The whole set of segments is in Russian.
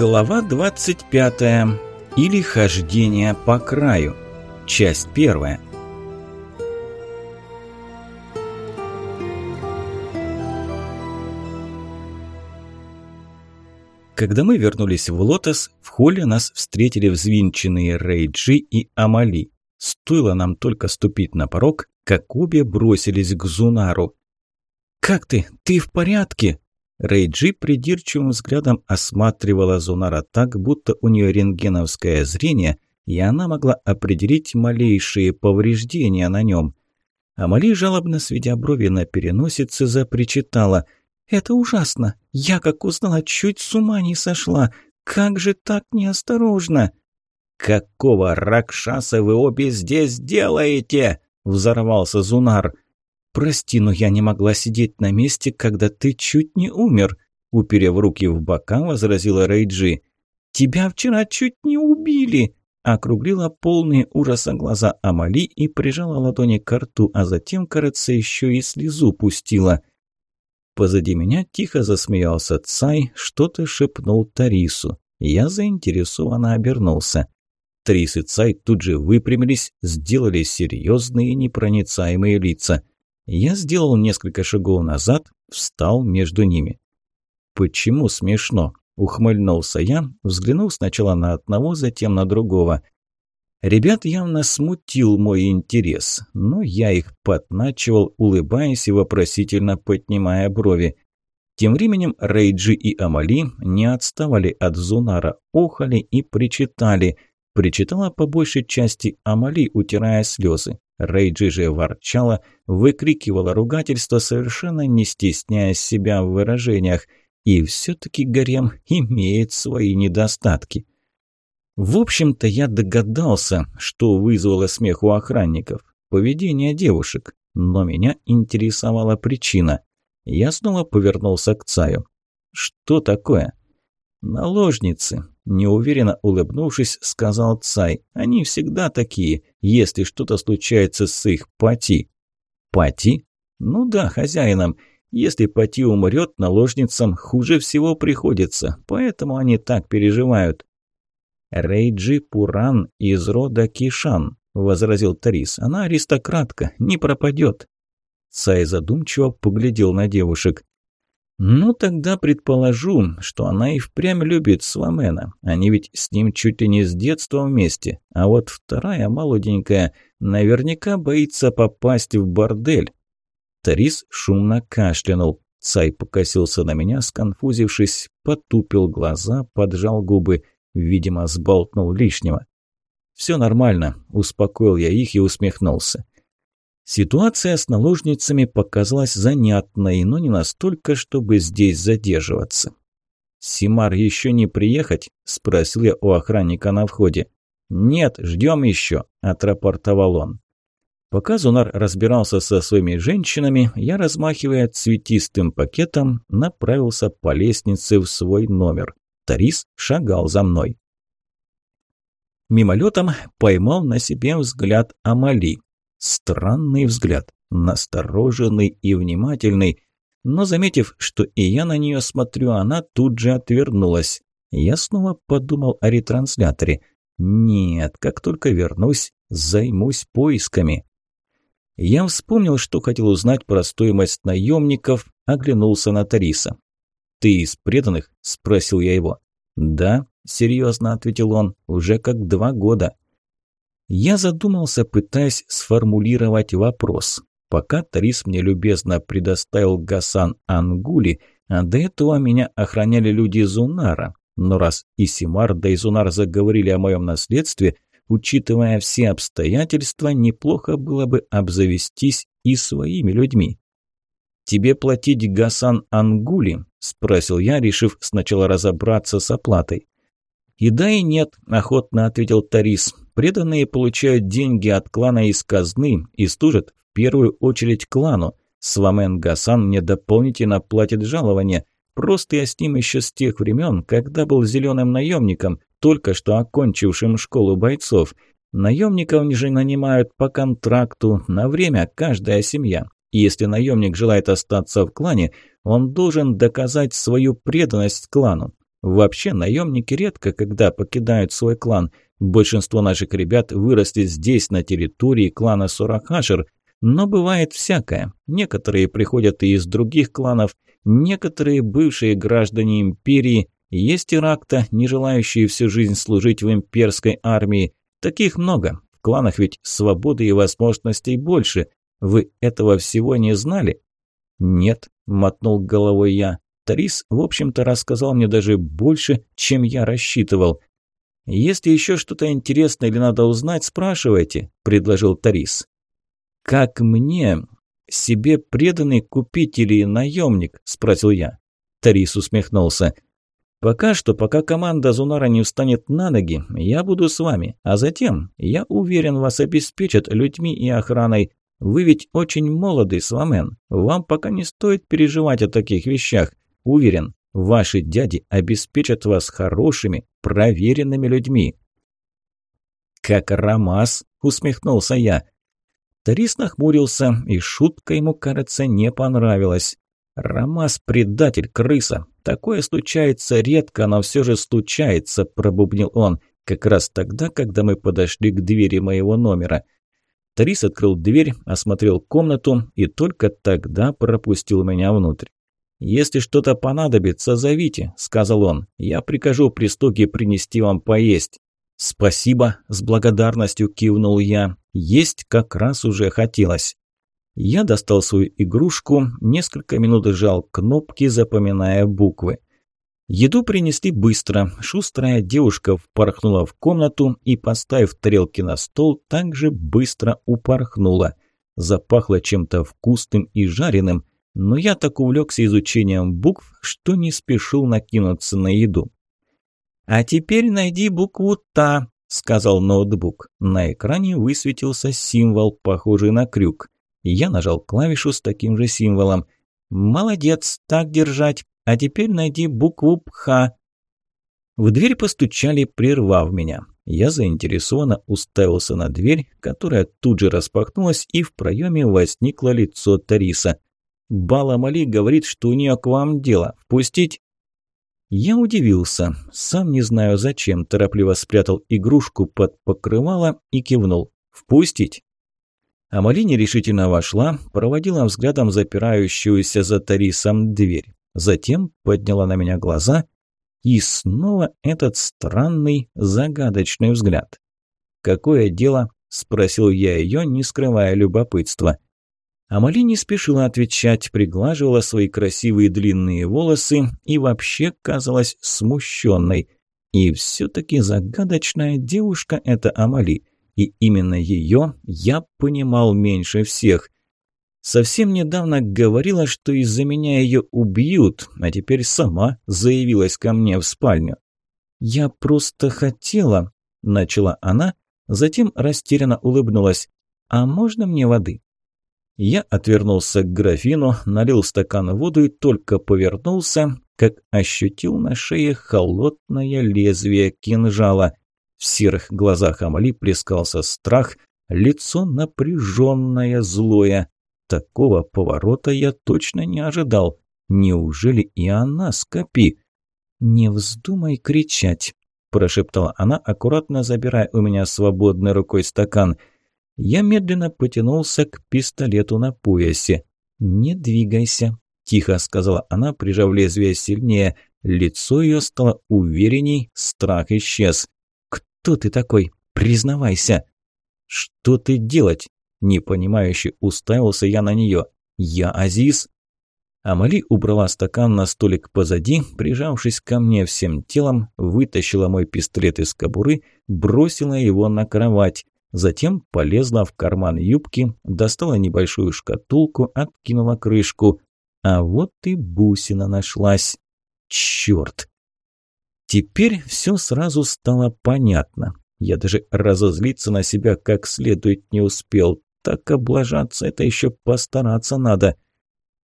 Глава 25. Или хождение по краю. Часть первая. Когда мы вернулись в Лотос, в холле нас встретили взвинченные Рейджи и Амали. Стоило нам только ступить на порог, как обе бросились к Зунару. «Как ты? Ты в порядке?» Рейджи придирчивым взглядом осматривала Зунара так, будто у нее рентгеновское зрение, и она могла определить малейшие повреждения на нем. Амали, жалобно сведя брови на переносице, запричитала. «Это ужасно! Я, как узнала, чуть с ума не сошла! Как же так неосторожно!» «Какого ракшаса вы обе здесь делаете?» – взорвался Зунар – «Прости, но я не могла сидеть на месте, когда ты чуть не умер», уперев руки в бока, возразила Рейджи. «Тебя вчера чуть не убили!» Округлила полные ужаса глаза Амали и прижала ладони к рту, а затем, кажется, еще и слезу пустила. Позади меня тихо засмеялся Цай, что-то шепнул Тарису. Я заинтересованно обернулся. Тарис и Цай тут же выпрямились, сделали серьезные непроницаемые лица. Я сделал несколько шагов назад, встал между ними. «Почему смешно?» – ухмыльнулся я, взглянув сначала на одного, затем на другого. Ребят явно смутил мой интерес, но я их подначивал, улыбаясь и вопросительно поднимая брови. Тем временем Рейджи и Амали не отставали от Зунара, охали и причитали. Причитала по большей части Амали, утирая слезы. Рейджи же ворчала, выкрикивала ругательство, совершенно не стесняя себя в выражениях. И все-таки гарем имеет свои недостатки. В общем-то, я догадался, что вызвало смех у охранников. Поведение девушек. Но меня интересовала причина. Я снова повернулся к Цаю. «Что такое?» «Наложницы», – неуверенно улыбнувшись, сказал Цай. «Они всегда такие, если что-то случается с их Пати». «Пати?» «Ну да, хозяином. Если Пати умрет, наложницам хуже всего приходится, поэтому они так переживают». «Рейджи Пуран из рода Кишан», – возразил Тарис. «Она аристократка, не пропадет». Цай задумчиво поглядел на девушек. Ну, тогда предположу, что она и впрямь любит Свамена. Они ведь с ним чуть ли не с детства вместе. А вот вторая, молоденькая, наверняка боится попасть в бордель. Тарис шумно кашлянул. Цай покосился на меня, сконфузившись, потупил глаза, поджал губы. Видимо, сболтнул лишнего. «Все нормально», – успокоил я их и усмехнулся. Ситуация с наложницами показалась занятной, но не настолько, чтобы здесь задерживаться. «Симар еще не приехать?» – спросил я у охранника на входе. «Нет, ждем еще», – отрапортовал он. Пока Зунар разбирался со своими женщинами, я, размахивая цветистым пакетом, направился по лестнице в свой номер. Тарис шагал за мной. Мимолетом поймал на себе взгляд Амали. Странный взгляд, настороженный и внимательный. Но заметив, что и я на нее смотрю, она тут же отвернулась. Я снова подумал о ретрансляторе. Нет, как только вернусь, займусь поисками. Я вспомнил, что хотел узнать про стоимость наемников, оглянулся на Тариса. «Ты из преданных?» – спросил я его. «Да», – серьезно ответил он, – «уже как два года». Я задумался, пытаясь сформулировать вопрос. Пока Тарис мне любезно предоставил Гасан Ангули, а до этого меня охраняли люди Зунара. Но раз и Симар, да и Зунар заговорили о моем наследстве, учитывая все обстоятельства, неплохо было бы обзавестись и своими людьми. «Тебе платить Гасан Ангули?» – спросил я, решив сначала разобраться с оплатой. «И да, и нет», – охотно ответил Тарис. Преданные получают деньги от клана из казны и служат в первую очередь клану. Свамен Гасан мне дополнительно платит жалование. Просто я с ним еще с тех времен, когда был зеленым наемником, только что окончившим школу бойцов. Наемников же нанимают по контракту на время каждая семья. Если наемник желает остаться в клане, он должен доказать свою преданность клану. Вообще, наемники редко когда покидают свой клан. Большинство наших ребят выросли здесь, на территории клана Сурахашер, но бывает всякое. Некоторые приходят и из других кланов, некоторые бывшие граждане империи, есть и ракта, не желающие всю жизнь служить в имперской армии. Таких много. В кланах ведь свободы и возможностей больше. Вы этого всего не знали? Нет, мотнул головой я. Тарис, в общем-то, рассказал мне даже больше, чем я рассчитывал. «Если еще что-то интересное или надо узнать, спрашивайте», – предложил Тарис. «Как мне себе преданный купитель и наемник?» – спросил я. Тарис усмехнулся. «Пока что, пока команда Зунара не встанет на ноги, я буду с вами, а затем, я уверен, вас обеспечат людьми и охраной. Вы ведь очень молоды, Сламен. Вам пока не стоит переживать о таких вещах. Уверен, ваши дяди обеспечат вас хорошими, проверенными людьми». «Как Рамас», – усмехнулся я. Тарис нахмурился, и шутка ему, кажется, не понравилась. «Рамас – предатель, крыса. Такое случается редко, но все же случается», – пробубнил он, как раз тогда, когда мы подошли к двери моего номера. Тарис открыл дверь, осмотрел комнату и только тогда пропустил меня внутрь. «Если что-то понадобится, зовите», – сказал он. «Я прикажу пристуке принести вам поесть». «Спасибо», – с благодарностью кивнул я. «Есть как раз уже хотелось». Я достал свою игрушку, несколько минут жал кнопки, запоминая буквы. Еду принесли быстро. Шустрая девушка впорхнула в комнату и, поставив тарелки на стол, также быстро упорхнула. Запахло чем-то вкусным и жареным, но я так увлекся изучением букв, что не спешил накинуться на еду. «А теперь найди букву «Та», – сказал ноутбук. На экране высветился символ, похожий на крюк. Я нажал клавишу с таким же символом. «Молодец, так держать. А теперь найди букву «Пха». В дверь постучали, прервав меня. Я заинтересованно уставился на дверь, которая тут же распахнулась, и в проеме возникло лицо Тариса. «Бала Мали говорит, что у нее к вам дело. Впустить?» Я удивился, сам не знаю зачем, торопливо спрятал игрушку под покрывало и кивнул. «Впустить?» Амали нерешительно вошла, проводила взглядом запирающуюся за Тарисом дверь. Затем подняла на меня глаза и снова этот странный, загадочный взгляд. «Какое дело?» – спросил я ее, не скрывая любопытства. Амали не спешила отвечать, приглаживала свои красивые длинные волосы и вообще казалась смущенной. И все-таки загадочная девушка эта Амали, и именно ее я понимал меньше всех. Совсем недавно говорила, что из-за меня ее убьют, а теперь сама заявилась ко мне в спальню. «Я просто хотела», – начала она, затем растерянно улыбнулась. «А можно мне воды?» Я отвернулся к графину, налил стакан воду и только повернулся, как ощутил на шее холодное лезвие кинжала. В серых глазах Амали плескался страх, лицо напряженное, злое. Такого поворота я точно не ожидал. Неужели и она скопи? «Не вздумай кричать», – прошептала она, аккуратно забирая у меня свободной рукой стакан – я медленно потянулся к пистолету на поясе. «Не двигайся», – тихо сказала она, прижав лезвие сильнее. Лицо ее стало уверенней, страх исчез. «Кто ты такой? Признавайся!» «Что ты делать?» – непонимающе уставился я на нее. «Я Азиз?» Амали убрала стакан на столик позади, прижавшись ко мне всем телом, вытащила мой пистолет из кобуры, бросила его на кровать. Затем полезла в карман юбки, достала небольшую шкатулку, откинула крышку. А вот и бусина нашлась. Черт! Теперь все сразу стало понятно. Я даже разозлиться на себя как следует не успел. Так облажаться это еще постараться надо.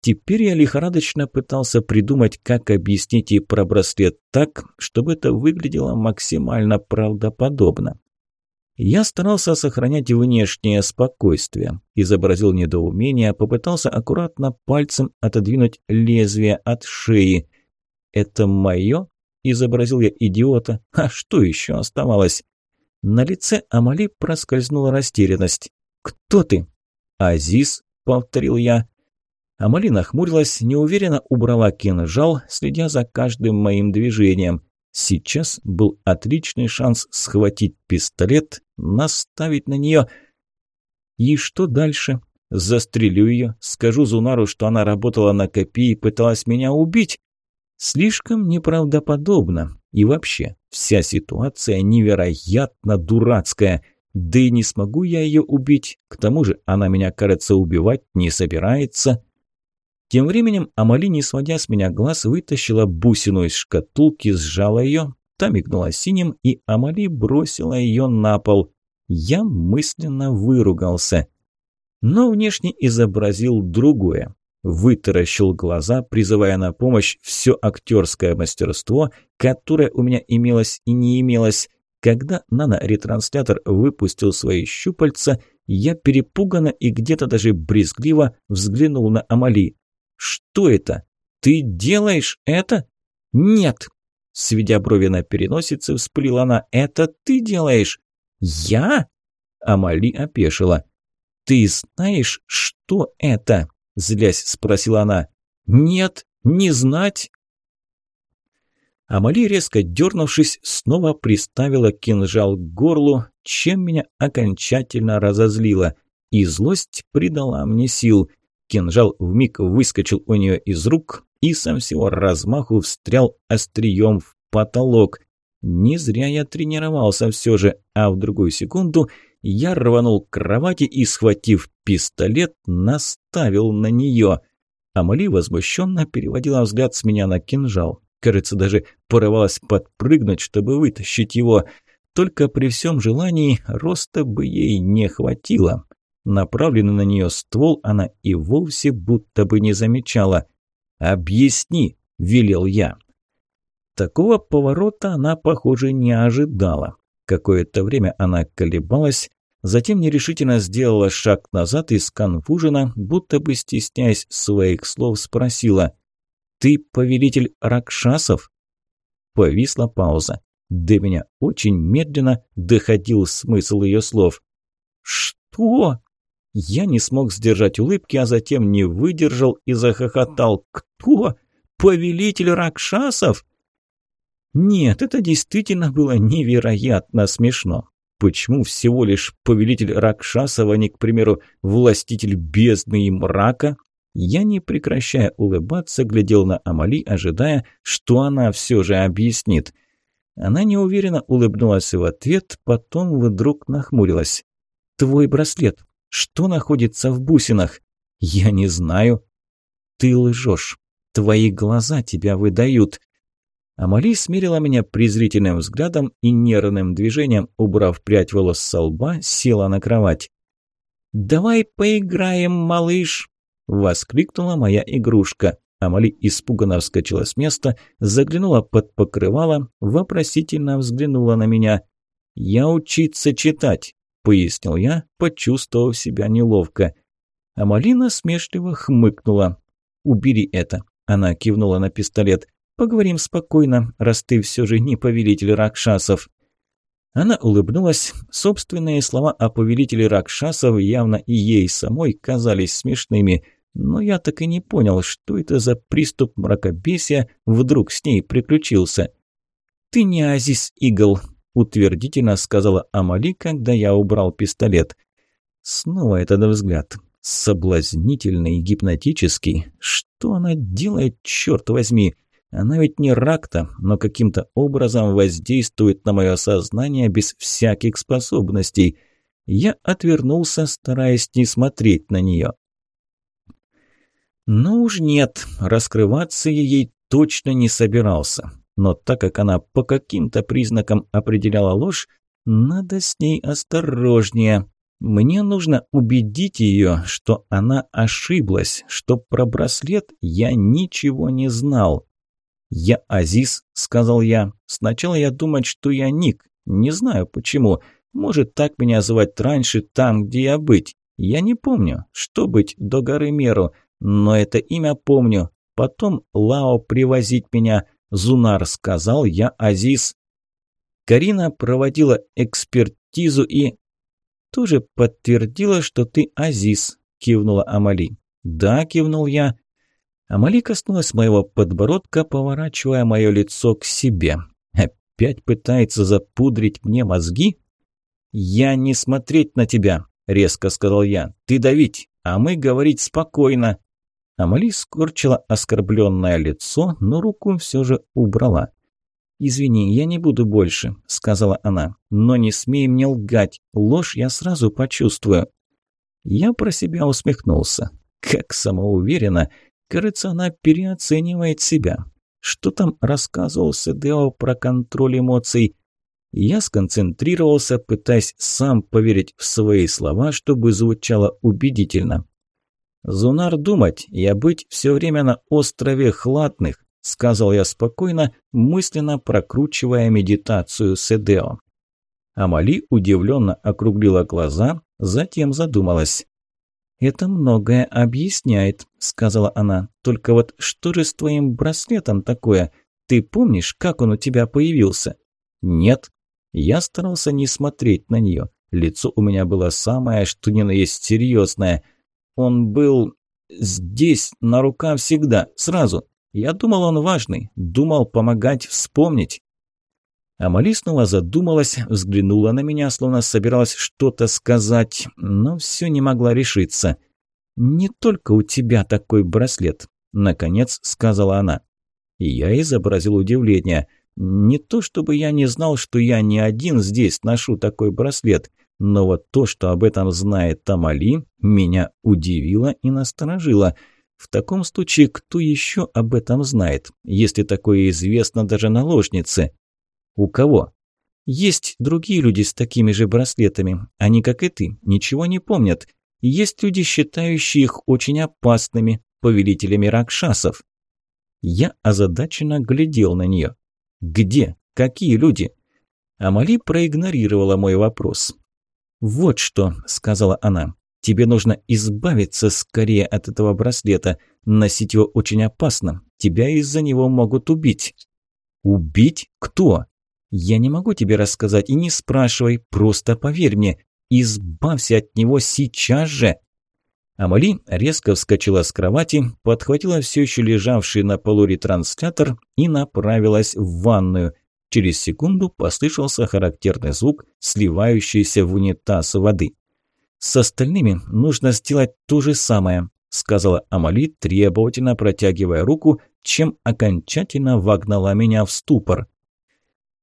Теперь я лихорадочно пытался придумать, как объяснить ей про браслет так, чтобы это выглядело максимально правдоподобно. Я старался сохранять внешнее спокойствие, изобразил недоумение, попытался аккуратно пальцем отодвинуть лезвие от шеи. «Это мое?» изобразил я идиота. А что еще оставалось? На лице Амали проскользнула растерянность. «Кто ты?» «Азиз», — повторил я. Амали нахмурилась, неуверенно убрала кинжал, следя за каждым моим движением. Сейчас был отличный шанс схватить пистолет, наставить на нее. И что дальше? Застрелю ее, скажу Зунару, что она работала на копии и пыталась меня убить. Слишком неправдоподобно. И вообще, вся ситуация невероятно дурацкая. Да и не смогу я ее убить. К тому же она меня, кажется, убивать не собирается. Тем временем Амали, не сводя с меня глаз, вытащила бусину из шкатулки, сжала ее, та мигнула синим, и Амали бросила ее на пол. Я мысленно выругался. Но внешне изобразил другое. Вытаращил глаза, призывая на помощь все актерское мастерство, которое у меня имелось и не имелось. Когда наноретранслятор выпустил свои щупальца, я перепуганно и где-то даже брезгливо взглянул на Амали. «Что это? Ты делаешь это?» «Нет!» Сведя брови на переносице, вспылила она. «Это ты делаешь?» «Я?» Амали опешила. «Ты знаешь, что это?» Злясь спросила она. «Нет, не знать». Амали, резко дернувшись, снова приставила кинжал к горлу, чем меня окончательно разозлило. И злость придала мне сил – Кинжал вмиг выскочил у нее из рук и со всего размаху встрял острием в потолок. Не зря я тренировался все же, а в другую секунду я рванул к кровати и, схватив пистолет, наставил на нее. Амали возмущенно переводила взгляд с меня на кинжал. Кажется, даже порывалась подпрыгнуть, чтобы вытащить его. Только при всем желании роста бы ей не хватило. Направленный на нее ствол она и вовсе будто бы не замечала. «Объясни», – велел я. Такого поворота она, похоже, не ожидала. Какое-то время она колебалась, затем нерешительно сделала шаг назад и сконфуженно, будто бы стесняясь своих слов, спросила «Ты повелитель Ракшасов?» Повисла пауза. До меня очень медленно доходил смысл ее слов. «Что?» Я не смог сдержать улыбки, а затем не выдержал и захохотал. «Кто? Повелитель Ракшасов?» Нет, это действительно было невероятно смешно. Почему всего лишь повелитель Ракшасова, а не, к примеру, властитель бездны и мрака? Я, не прекращая улыбаться, глядел на Амали, ожидая, что она все же объяснит. Она неуверенно улыбнулась в ответ, потом вдруг нахмурилась. «Твой браслет. Что находится в бусинах? Я не знаю. Ты лжешь. Твои глаза тебя выдают. Амали смирила меня презрительным взглядом и нервным движением, убрав прядь волос со лба, села на кровать. «Давай поиграем, малыш!» – воскликнула моя игрушка. Амали испуганно вскочила с места, заглянула под покрывало, вопросительно взглянула на меня. «Я учиться читать пояснил я, почувствовав себя неловко. А Малина смешливо хмыкнула. «Убери это», – она кивнула на пистолет. «Поговорим спокойно, раз ты все же не повелитель Ракшасов». Она улыбнулась. Собственные слова о повелителе Ракшасов явно и ей самой казались смешными. Но я так и не понял, что это за приступ мракобесия вдруг с ней приключился. «Ты не Азиз Игл», утвердительно сказала Амали, когда я убрал пистолет. Снова этот взгляд. Соблазнительный, гипнотический. Что она делает, черт возьми? Она ведь не ракта, но каким-то образом воздействует на мое сознание без всяких способностей. Я отвернулся, стараясь не смотреть на нее. Ну уж нет, раскрываться я ей точно не собирался но так как она по каким-то признакам определяла ложь, надо с ней осторожнее. Мне нужно убедить ее, что она ошиблась, что про браслет я ничего не знал. «Я Азиз», — сказал я. «Сначала я думать, что я Ник. Не знаю почему. Может, так меня звать раньше, там, где я быть. Я не помню, что быть до горы Меру, но это имя помню. Потом Лао привозить меня, Зунар сказал, я Азиз. Карина проводила экспертизу и... Тоже подтвердила, что ты Азиз, кивнула Амали. Да, кивнул я. Амали коснулась моего подбородка, поворачивая мое лицо к себе. Опять пытается запудрить мне мозги? «Я не смотреть на тебя», – резко сказал я. «Ты давить, а мы говорить спокойно». Амали скорчила оскорбленное лицо, но руку все же убрала. «Извини, я не буду больше», – сказала она. «Но не смей мне лгать. Ложь я сразу почувствую». Я про себя усмехнулся. Как самоуверенно. Кажется, она переоценивает себя. Что там рассказывал Седео про контроль эмоций? Я сконцентрировался, пытаясь сам поверить в свои слова, чтобы звучало убедительно. «Зунар думать, я быть все время на острове Хладных», сказал я спокойно, мысленно прокручивая медитацию Седео. Амали удивленно округлила глаза, затем задумалась. «Это многое объясняет», – сказала она. «Только вот что же с твоим браслетом такое? Ты помнишь, как он у тебя появился?» «Нет». Я старался не смотреть на нее. Лицо у меня было самое, что ни на есть серьезное. Он был здесь, на руках всегда, сразу. Я думал, он важный, думал помогать вспомнить. Амали снова задумалась, взглянула на меня, словно собиралась что-то сказать, но все не могла решиться. «Не только у тебя такой браслет», – наконец сказала она. Я изобразил удивление. Не то чтобы я не знал, что я не один здесь ношу такой браслет, но вот то, что об этом знает Тамали, меня удивило и насторожило. В таком случае, кто еще об этом знает, если такое известно даже наложнице? «У кого?» «Есть другие люди с такими же браслетами. Они, как и ты, ничего не помнят. Есть люди, считающие их очень опасными, повелителями ракшасов». Я озадаченно глядел на нее. «Где? Какие люди?» Амали проигнорировала мой вопрос. «Вот что», – сказала она, – «тебе нужно избавиться скорее от этого браслета. Носить его очень опасно. Тебя из-за него могут убить». «Убить? Кто?» Я не могу тебе рассказать и не спрашивай, просто поверь мне. Избавься от него сейчас же!» Амали резко вскочила с кровати, подхватила все еще лежавший на полу ретранслятор и направилась в ванную. Через секунду послышался характерный звук, сливающийся в унитаз воды. «С остальными нужно сделать то же самое», – сказала Амали, требовательно протягивая руку, чем окончательно вогнала меня в ступор.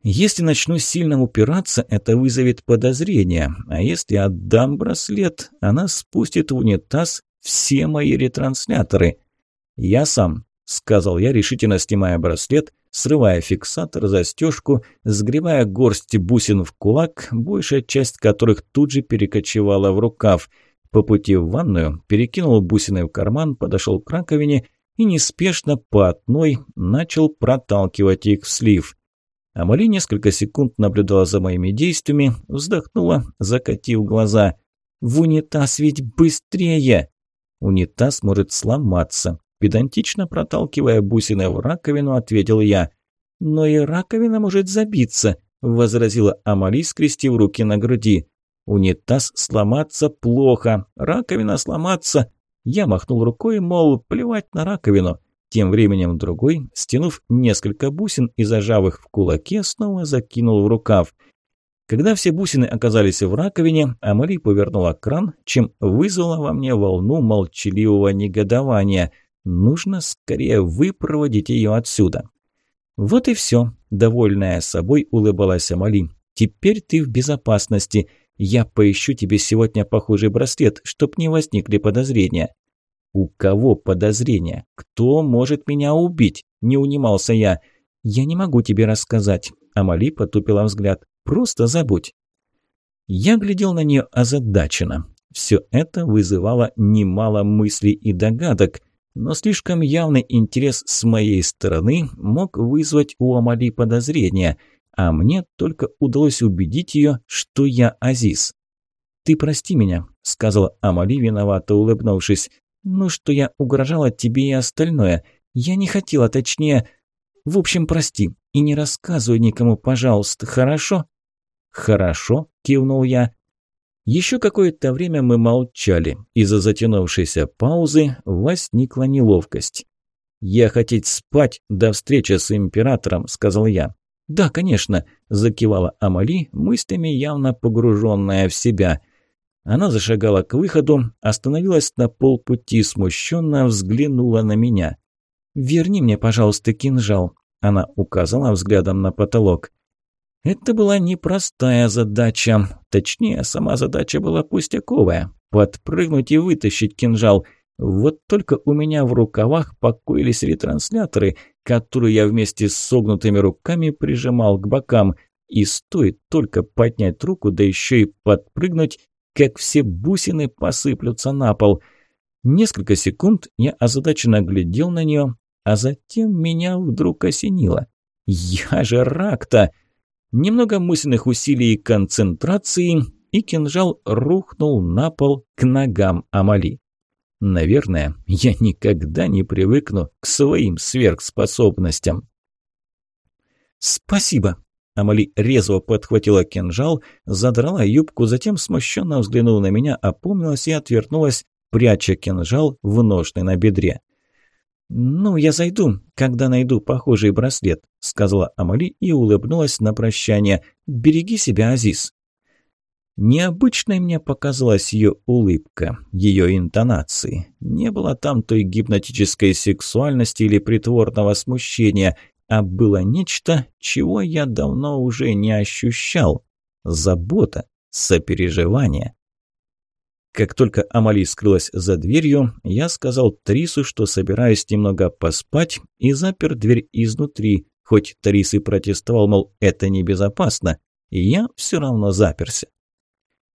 Если начну сильно упираться, это вызовет подозрение, а если отдам браслет, она спустит в унитаз все мои ретрансляторы. Я сам, сказал я, решительно снимая браслет, срывая фиксатор, застежку, сгребая горсть бусин в кулак, большая часть которых тут же перекочевала в рукав. По пути в ванную перекинул бусины в карман, подошел к раковине и неспешно по одной начал проталкивать их в слив. Амали несколько секунд наблюдала за моими действиями, вздохнула, закатив глаза. «В унитаз ведь быстрее!» «Унитаз может сломаться», – педантично проталкивая бусины в раковину, ответил я. «Но и раковина может забиться», – возразила Амали, скрестив руки на груди. «Унитаз сломаться плохо, раковина сломаться...» Я махнул рукой, мол, плевать на раковину. Тем временем другой, стянув несколько бусин и зажав их в кулаке, снова закинул в рукав. Когда все бусины оказались в раковине, Амали повернула кран, чем вызвала во мне волну молчаливого негодования. Нужно скорее выпроводить ее отсюда. «Вот и все», – довольная собой улыбалась Амали. «Теперь ты в безопасности. Я поищу тебе сегодня похожий браслет, чтоб не возникли подозрения». «У кого подозрения? Кто может меня убить?» – не унимался я. «Я не могу тебе рассказать». Амали потупила взгляд. «Просто забудь». Я глядел на нее озадаченно. Все это вызывало немало мыслей и догадок, но слишком явный интерес с моей стороны мог вызвать у Амали подозрения, а мне только удалось убедить ее, что я Азиз. «Ты прости меня», – сказала Амали, виновато улыбнувшись. «Ну, что я угрожала тебе и остальное. Я не хотела, точнее...» В общем, прости и не рассказывай никому, пожалуйста, хорошо?» «Хорошо», – кивнул я. Еще какое-то время мы молчали. Из-за затянувшейся паузы возникла неловкость. «Я хотеть спать до встречи с императором», – сказал я. «Да, конечно», – закивала Амали, мыслями явно погруженная в себя. Она зашагала к выходу, остановилась на полпути, смущенно взглянула на меня. «Верни мне, пожалуйста, кинжал», – она указала взглядом на потолок. Это была непростая задача. Точнее, сама задача была пустяковая – подпрыгнуть и вытащить кинжал. Вот только у меня в рукавах покоились ретрансляторы, которые я вместе с согнутыми руками прижимал к бокам. И стоит только поднять руку, да еще и подпрыгнуть, как все бусины посыплются на пол. Несколько секунд я озадаченно глядел на нее, а затем меня вдруг осенило. «Я же рак-то!» Немного мысленных усилий и концентрации, и кинжал рухнул на пол к ногам Амали. Наверное, я никогда не привыкну к своим сверхспособностям. «Спасибо!» Амали резво подхватила кинжал, задрала юбку, затем смущенно взглянула на меня, опомнилась и отвернулась, пряча кинжал в ножны на бедре. «Ну, я зайду, когда найду похожий браслет», – сказала Амали и улыбнулась на прощание. «Береги себя, Азиз». Необычной мне показалась ее улыбка, ее интонации. Не было там той гипнотической сексуальности или притворного смущения, а было нечто, чего я давно уже не ощущал. Забота, сопереживание. Как только Амали скрылась за дверью, я сказал Трису, что собираюсь немного поспать, и запер дверь изнутри, хоть Трис и протестовал, мол, это небезопасно, и я все равно заперся.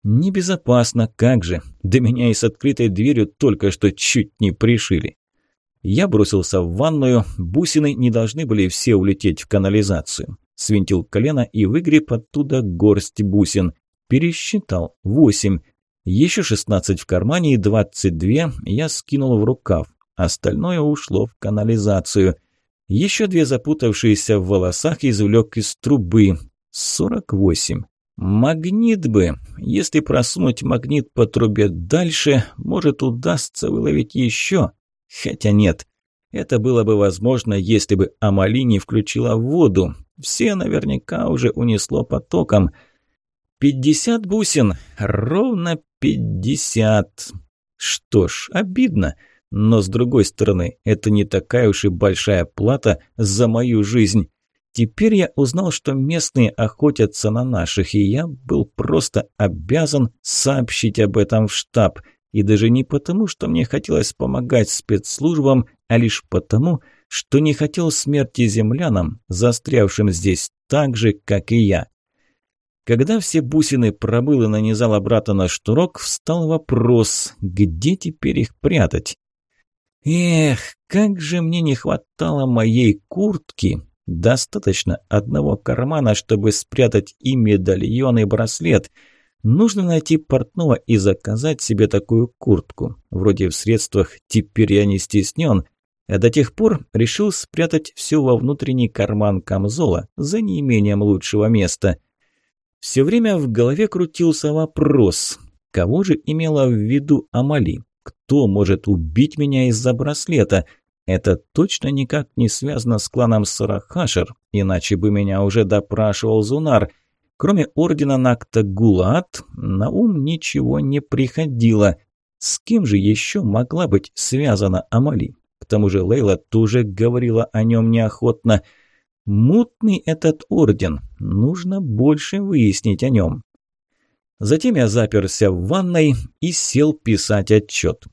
Небезопасно, как же, до меня и с открытой дверью только что чуть не пришили. Я бросился в ванную, бусины не должны были все улететь в канализацию. Свинтил колено и выгреб оттуда горсть бусин. Пересчитал – восемь. Еще 16 в кармане и 22 я скинул в рукав. Остальное ушло в канализацию. Еще две запутавшиеся в волосах извлек из трубы. 48. Магнит бы. Если просунуть магнит по трубе дальше, может удастся выловить еще. Хотя нет. Это было бы возможно, если бы Амали не включила воду. Все наверняка уже унесло потоком – Пятьдесят бусин, ровно пятьдесят. Что ж, обидно, но с другой стороны, это не такая уж и большая плата за мою жизнь. Теперь я узнал, что местные охотятся на наших, и я был просто обязан сообщить об этом в штаб. И даже не потому, что мне хотелось помогать спецслужбам, а лишь потому, что не хотел смерти землянам, застрявшим здесь так же, как и я. Когда все бусины пробыл и нанизал обратно на штурок, встал вопрос, где теперь их прятать? Эх, как же мне не хватало моей куртки! Достаточно одного кармана, чтобы спрятать и медальон, и браслет. Нужно найти портного и заказать себе такую куртку. Вроде в средствах теперь я не стеснен, а до тех пор решил спрятать все во внутренний карман камзола за неимением лучшего места – все время в голове крутился вопрос, кого же имела в виду Амали? Кто может убить меня из-за браслета? Это точно никак не связано с кланом Сарахашер, иначе бы меня уже допрашивал Зунар. Кроме ордена Накта Гулат, на ум ничего не приходило. С кем же еще могла быть связана Амали? К тому же Лейла тоже говорила о нем неохотно – Мутный этот орден. Нужно больше выяснить о нем. Затем я заперся в ванной и сел писать отчет.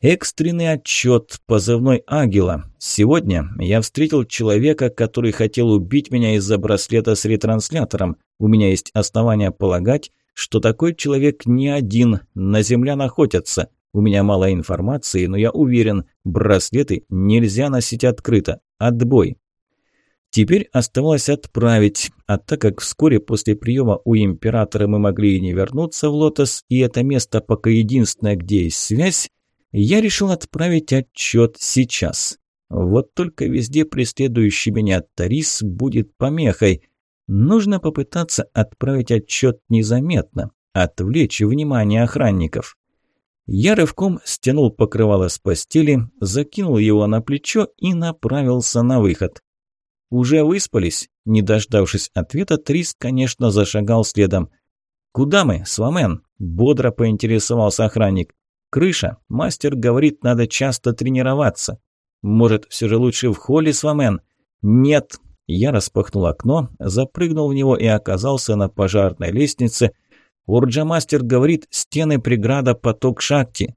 Экстренный отчет, позывной Агила. Сегодня я встретил человека, который хотел убить меня из-за браслета с ретранслятором. У меня есть основания полагать, что такой человек не один, на земле находится. У меня мало информации, но я уверен, браслеты нельзя носить открыто. Отбой. Теперь оставалось отправить, а так как вскоре после приема у императора мы могли и не вернуться в Лотос, и это место пока единственное, где есть связь, я решил отправить отчет сейчас. Вот только везде преследующий меня Тарис будет помехой. Нужно попытаться отправить отчет незаметно, отвлечь внимание охранников. Я рывком стянул покрывало с постели, закинул его на плечо и направился на выход. «Уже выспались?» Не дождавшись ответа, Трис, конечно, зашагал следом. «Куда мы, Свамен?» – бодро поинтересовался охранник. «Крыша. Мастер говорит, надо часто тренироваться. Может, все же лучше в холле, Свамен?» «Нет». Я распахнул окно, запрыгнул в него и оказался на пожарной лестнице. Урджа-мастер говорит, стены преграда поток шахти.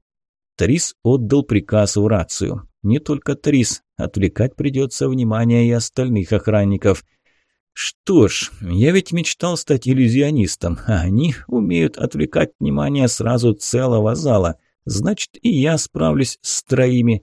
Трис отдал приказ в рацию. Не только Трис, отвлекать придется внимание и остальных охранников – что ж, я ведь мечтал стать иллюзионистом, а они умеют отвлекать внимание сразу целого зала. Значит, и я справлюсь с троими.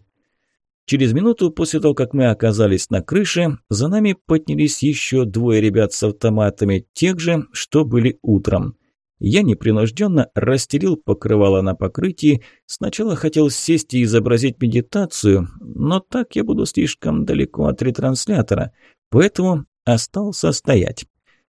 Через минуту после того, как мы оказались на крыше, за нами поднялись еще двое ребят с автоматами, тех же, что были утром. Я непринужденно расстелил покрывало на покрытии. Сначала хотел сесть и изобразить медитацию, но так я буду слишком далеко от ретранслятора. Поэтому остался стоять.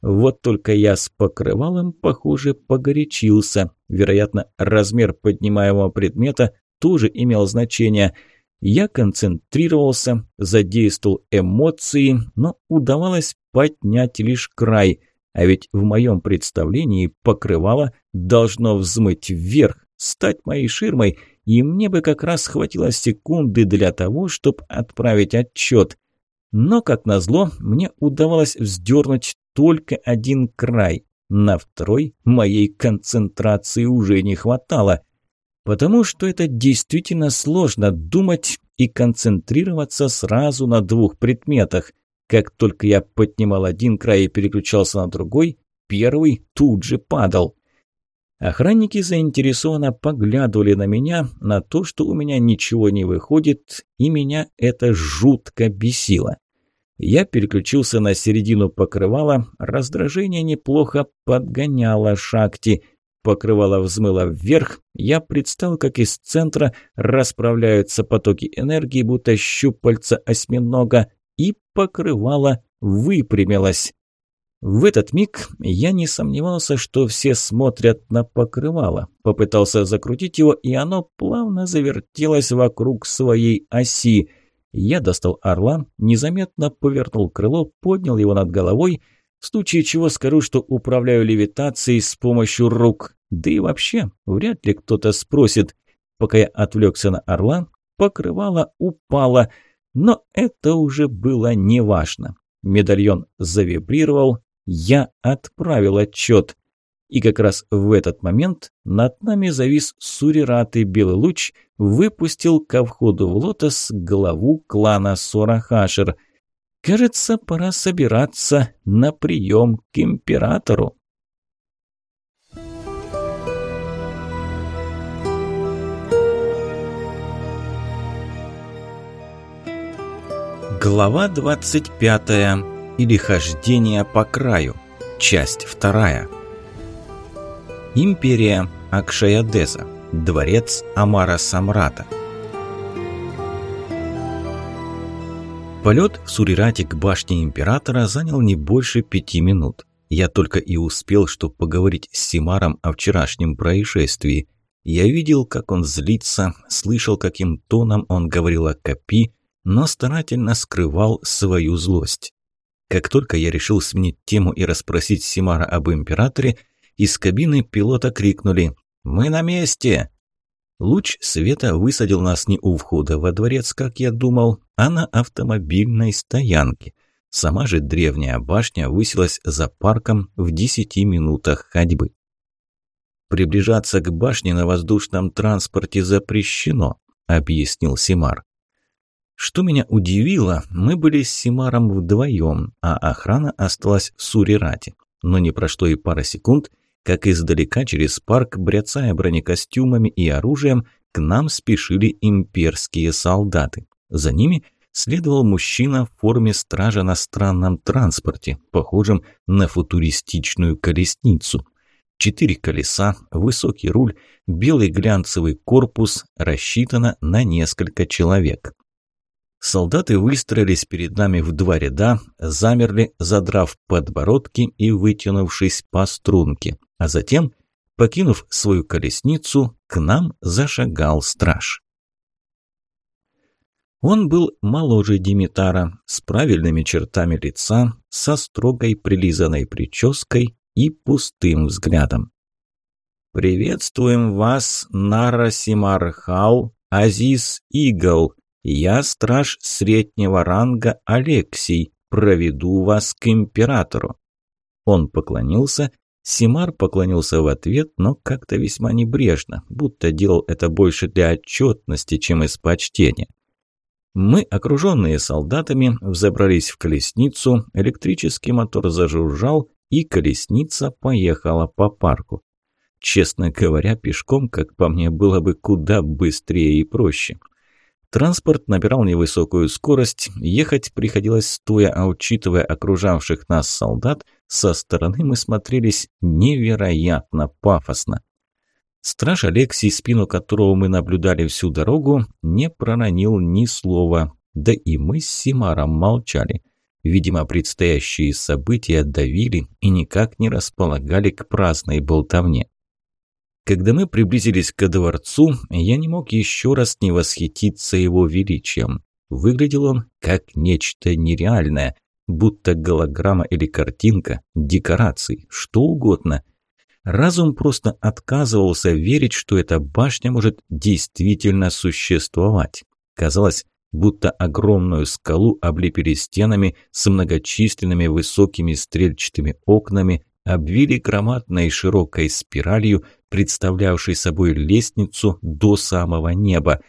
Вот только я с покрывалом, похоже, погорячился. Вероятно, размер поднимаемого предмета тоже имел значение. Я концентрировался, задействовал эмоции, но удавалось поднять лишь край. А ведь в моем представлении покрывало должно взмыть вверх, стать моей ширмой, и мне бы как раз хватило секунды для того, чтобы отправить отчет – но, как назло, мне удавалось вздернуть только один край. На второй моей концентрации уже не хватало. Потому что это действительно сложно думать и концентрироваться сразу на двух предметах. Как только я поднимал один край и переключался на другой, первый тут же падал. Охранники заинтересованно поглядывали на меня, на то, что у меня ничего не выходит, и меня это жутко бесило. Я переключился на середину покрывала, раздражение неплохо подгоняло шахти. Покрывало взмыло вверх, я представил, как из центра расправляются потоки энергии, будто щупальца осьминога, покрывало выпрямилось. В этот миг я не сомневался, что все смотрят на покрывало. Попытался закрутить его, и оно плавно завертелось вокруг своей оси. Я достал орла, незаметно повернул крыло, поднял его над головой, в случае чего скажу, что управляю левитацией с помощью рук. Да и вообще, вряд ли кто-то спросит. Пока я отвлекся на орла, покрывало упало, но это уже было неважно. Медальон завибрировал, я отправил отчет. И как раз в этот момент над нами завис суриратый белый луч, выпустил ко входу в лотос главу клана Сорахашер. Кажется, пора собираться на прием к императору. Глава 25 или хождение по краю. Часть вторая. Империя Акшаядеза. Дворец Амара Самрата. Полет в Сурирате к башне Императора занял не больше пяти минут. Я только и успел, чтобы поговорить с Симаром о вчерашнем происшествии. Я видел, как он злится, слышал, каким тоном он говорил о Капи, но старательно скрывал свою злость. Как только я решил сменить тему и расспросить Симара об императоре, из кабины пилота крикнули «Мы на месте!». Луч света высадил нас не у входа во дворец, как я думал, а на автомобильной стоянке. Сама же древняя башня высилась за парком в десяти минутах ходьбы. «Приближаться к башне на воздушном транспорте запрещено», – объяснил Симар. Что меня удивило, мы были с Симаром вдвоем, а охрана осталась в Сурирате. Но не прошло и пара секунд, как издалека через парк, бряцая бронекостюмами и оружием, к нам спешили имперские солдаты. За ними следовал мужчина в форме стража на странном транспорте, похожем на футуристичную колесницу. Четыре колеса, высокий руль, белый глянцевый корпус, рассчитано на несколько человек. Солдаты выстроились перед нами в два ряда, замерли, задрав подбородки и вытянувшись по струнке. А затем, покинув свою колесницу, к нам зашагал страж. Он был моложе Димитара, с правильными чертами лица, со строгой прилизанной прической и пустым взглядом. «Приветствуем вас, Нара Симархал, Азиз Игл. Я страж среднего ранга Алексий. Проведу вас к императору». Он поклонился, Симар поклонился в ответ, но как-то весьма небрежно, будто делал это больше для отчетности, чем из почтения. Мы, окруженные солдатами, взобрались в колесницу, электрический мотор зажужжал, и колесница поехала по парку. Честно говоря, пешком, как по мне, было бы куда быстрее и проще. Транспорт набирал невысокую скорость, ехать приходилось стоя, а учитывая окружавших нас солдат, со стороны мы смотрелись невероятно пафосно. Страж Алексей, спину которого мы наблюдали всю дорогу, не проронил ни слова, да и мы с Симаром молчали. Видимо, предстоящие события давили и никак не располагали к праздной болтовне. Когда мы приблизились к дворцу, я не мог еще раз не восхититься его величием. Выглядел он как нечто нереальное, будто голограмма или картинка, декорации, что угодно. Разум просто отказывался верить, что эта башня может действительно существовать. Казалось, будто огромную скалу облепили стенами с многочисленными высокими стрельчатыми окнами, обвили громадной широкой спиралью, представлявшей собой лестницу до самого неба.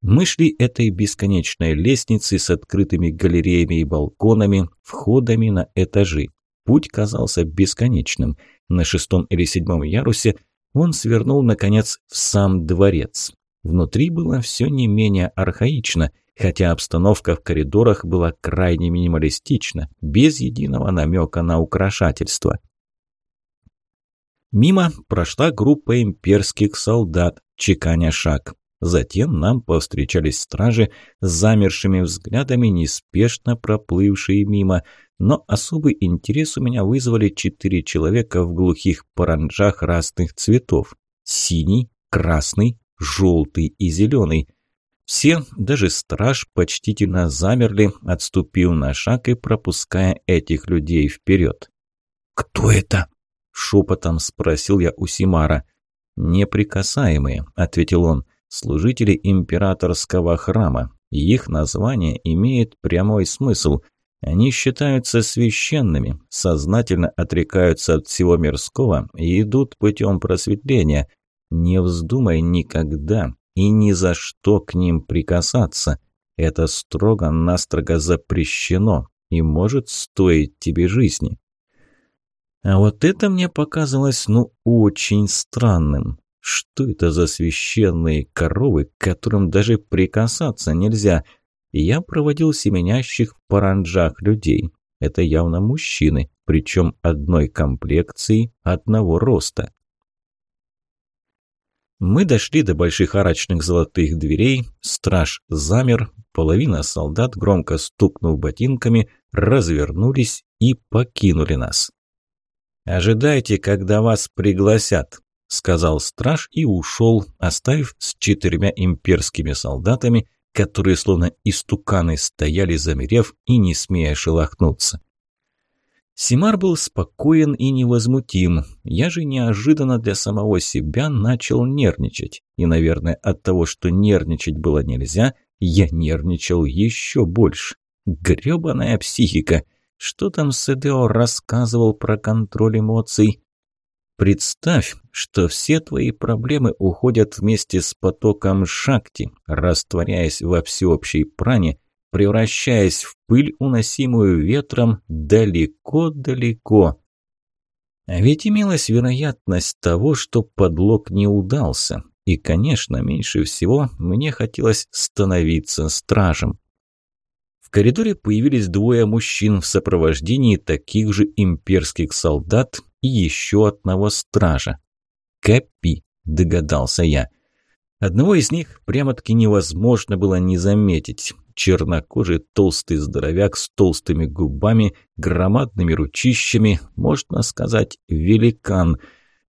Мы шли этой бесконечной лестницей с открытыми галереями и балконами, входами на этажи. Путь казался бесконечным. На шестом или седьмом ярусе он свернул, наконец, в сам дворец. Внутри было все не менее архаично, хотя обстановка в коридорах была крайне минималистична, без единого намека на украшательство. Мимо прошла группа имперских солдат, чеканя шаг. Затем нам повстречались стражи с замершими взглядами, неспешно проплывшие мимо. Но особый интерес у меня вызвали четыре человека в глухих паранджах разных цветов. Синий, красный, желтый и зеленый. Все, даже страж, почтительно замерли, отступив на шаг и пропуская этих людей вперед. «Кто это?» Шепотом спросил я у Симара. «Неприкасаемые», – ответил он, – «служители императорского храма. Их название имеет прямой смысл. Они считаются священными, сознательно отрекаются от всего мирского и идут путем просветления. Не вздумай никогда и ни за что к ним прикасаться. Это строго-настрого запрещено и может стоить тебе жизни». А вот это мне показалось, ну, очень странным. Что это за священные коровы, к которым даже прикасаться нельзя? Я проводил семенящих в паранджах людей. Это явно мужчины, причем одной комплекции, одного роста. Мы дошли до больших арочных золотых дверей, страж замер, половина солдат, громко стукнув ботинками, развернулись и покинули нас. «Ожидайте, когда вас пригласят», – сказал страж и ушел, оставив с четырьмя имперскими солдатами, которые словно истуканы стояли, замерев и не смея шелохнуться. Симар был спокоен и невозмутим. Я же неожиданно для самого себя начал нервничать. И, наверное, от того, что нервничать было нельзя, я нервничал еще больше. Грёбаная психика. Что там Седео рассказывал про контроль эмоций? Представь, что все твои проблемы уходят вместе с потоком шакти, растворяясь во всеобщей пране, превращаясь в пыль, уносимую ветром далеко-далеко. А ведь имелась вероятность того, что подлог не удался. И, конечно, меньше всего мне хотелось становиться стражем коридоре появились двое мужчин в сопровождении таких же имперских солдат и еще одного стража. «Капи», – догадался я. Одного из них прямо-таки невозможно было не заметить. Чернокожий толстый здоровяк с толстыми губами, громадными ручищами, можно сказать, великан.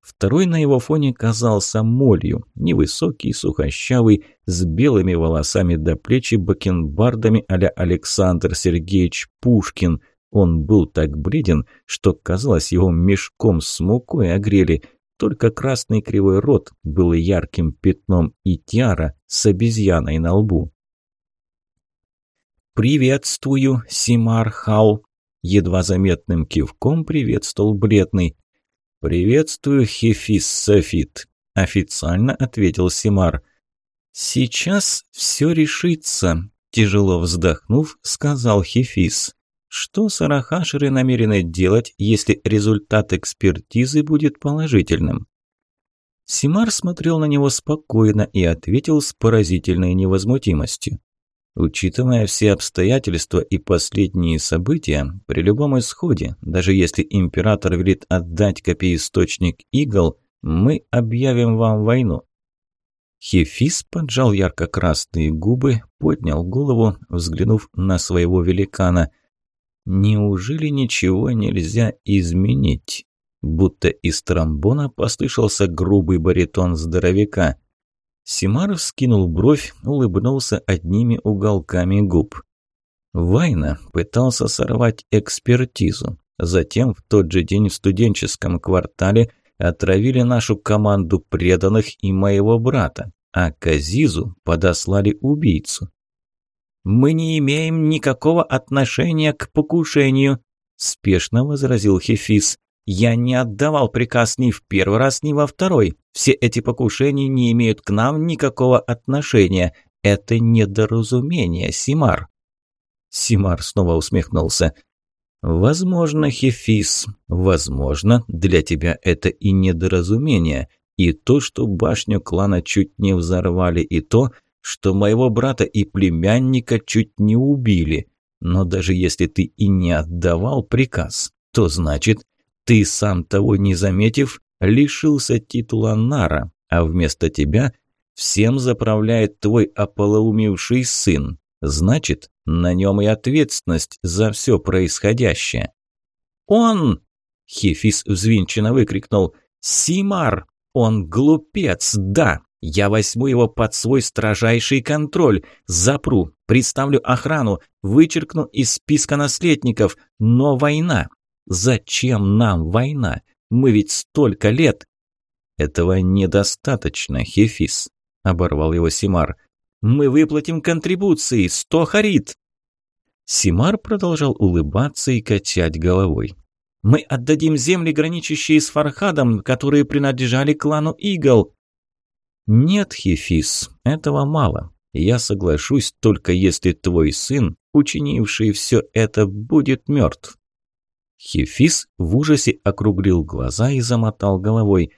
Второй на его фоне казался молью, невысокий, сухощавый, с белыми волосами до плечи бакенбардами а Александр Сергеевич Пушкин. Он был так бледен, что, казалось, его мешком с мукой огрели – только красный кривой рот был ярким пятном и тиара с обезьяной на лбу. «Приветствую, Симар Хал!» Едва заметным кивком приветствовал бледный. «Приветствую, Хефис Софит!» Официально ответил Симар. «Сейчас все решится», – тяжело вздохнув, сказал Хефис. Что сарахашеры намерены делать, если результат экспертизы будет положительным? Симар смотрел на него спокойно и ответил с поразительной невозмутимостью. Учитывая все обстоятельства и последние события, при любом исходе, даже если император велит отдать копеисточник игл, мы объявим вам войну. Хефис поджал ярко-красные губы, поднял голову, взглянув на своего великана – Неужели ничего нельзя изменить? Будто из тромбона послышался грубый баритон здоровяка. Симаров скинул бровь, улыбнулся одними уголками губ. Вайна пытался сорвать экспертизу. Затем в тот же день в студенческом квартале отравили нашу команду преданных и моего брата, а Казизу подослали убийцу. «Мы не имеем никакого отношения к покушению», – спешно возразил Хефис. «Я не отдавал приказ ни в первый раз, ни во второй. Все эти покушения не имеют к нам никакого отношения. Это недоразумение, Симар». Симар снова усмехнулся. «Возможно, Хефис, возможно, для тебя это и недоразумение. И то, что башню клана чуть не взорвали, и то, что моего брата и племянника чуть не убили. Но даже если ты и не отдавал приказ, то значит, ты сам того не заметив, лишился титула Нара, а вместо тебя всем заправляет твой ополоумевший сын. Значит, на нем и ответственность за все происходящее. «Он!» – Хефис взвинченно выкрикнул. «Симар! Он глупец, да! Я возьму его под свой строжайший контроль, запру, представлю охрану, вычеркну из списка наследников. Но война. Зачем нам война? Мы ведь столько лет. Этого недостаточно, Хефис, оборвал его Симар. Мы выплатим контрибуции, сто харит. Симар продолжал улыбаться и качать головой. Мы отдадим земли, граничащие с Фархадом, которые принадлежали клану Игл. «Нет, Хефис, этого мало. Я соглашусь только если твой сын, учинивший все это, будет мертв». Хефис в ужасе округлил глаза и замотал головой.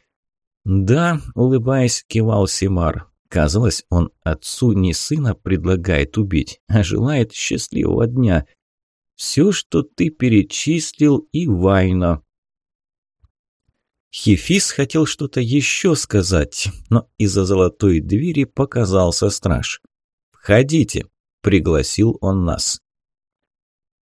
«Да», – улыбаясь, кивал Симар. Казалось, он отцу не сына предлагает убить, а желает счастливого дня. «Все, что ты перечислил, и Вайно. Хефис хотел что-то еще сказать, но из-за золотой двери показался страж. «Входите», – пригласил он нас.